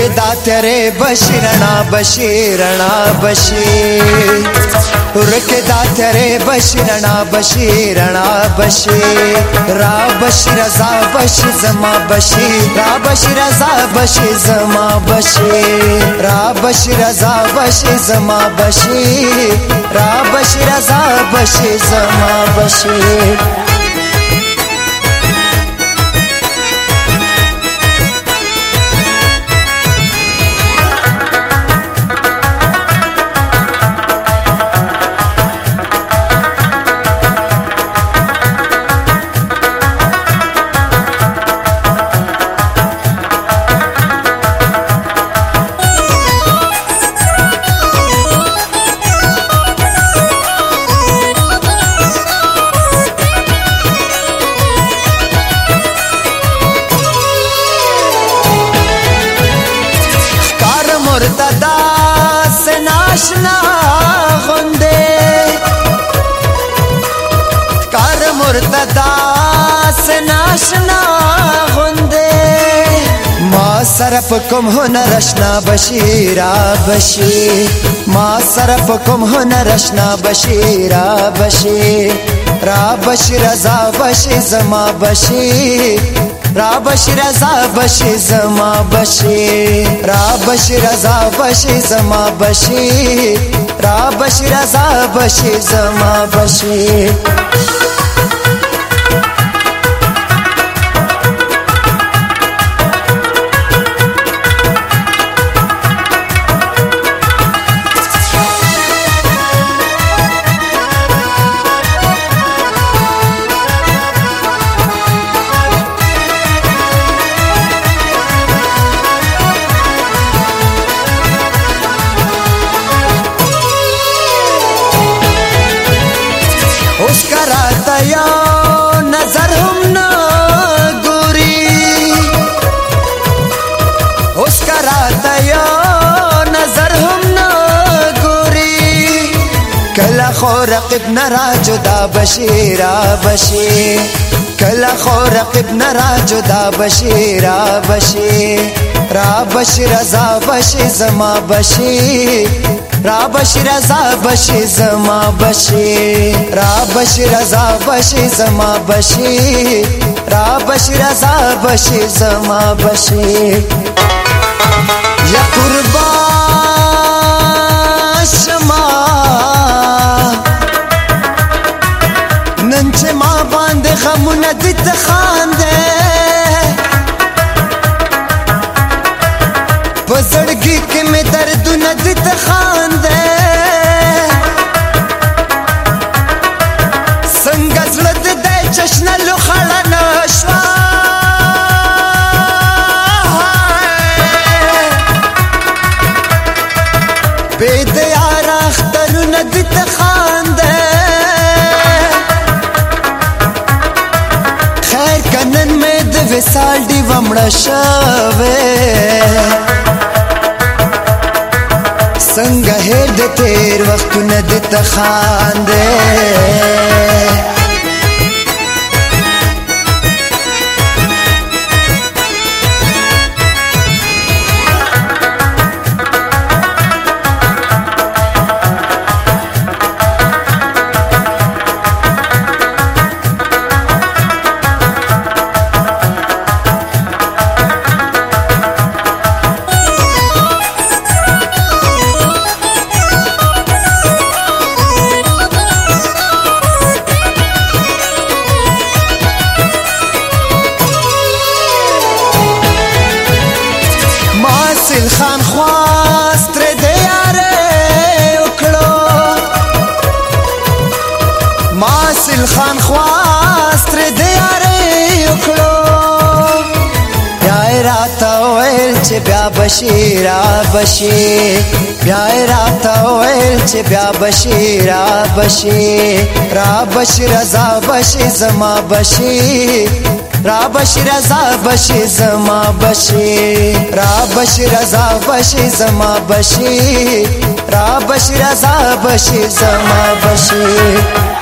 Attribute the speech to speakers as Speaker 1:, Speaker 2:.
Speaker 1: کې دا تیرې بشیرنا بشیرنا بشیر ورکه دا تیرې بشیرنا بشیرنا بشیر را بشیر رضا بشیر زما بشیر را بشیر رضا بشیر زما بشیر را بشیر رضا بشیر زما بشیر را بشیر رضا بشیر زما بشیر آشنا غوندې کار مرده داس ناشنا غوندې ما سره په کوم هنر آشنا بشیرا بشي ما سره په کوم هنر آشنا بشیرا بشي را بشي رضا بشي زما بشي را بشی رضا بشی زما بشی را بشی رضا بشی زما بشی را بشی رضا بشی زما بشی خو رقیب نرا جدا بشی را بشی کلا خو رقیب نرا جدا بشی را بشی را بشی رضا بشی زما بشی را بشی رضا بشی زما بشی را بشی رضا بشی زما بشی را بشی رضا بشی زما بشی سپی تخانده پزړګي کې مې دردونه دې تخانده څنګه زړه دې چشنه لوخړه نشوه بيد يارا اخترونه دې تخانده سال دی ومړه شوه څنګه هېر د تیر وختونه د تخاندې حاصل خان خواست تر دیاره وکړو ماسل خان خواست تر دیاره وکړو بیا راته ویل چې بیا بشیرا بشی بیا راته ویل چې بیا بشیرا بشی را بشی رضا بشی زما بشی را بشی رضا بشی زما بشی را بشی رضا بشی زما بشی را بشی رضا بشی زما بشی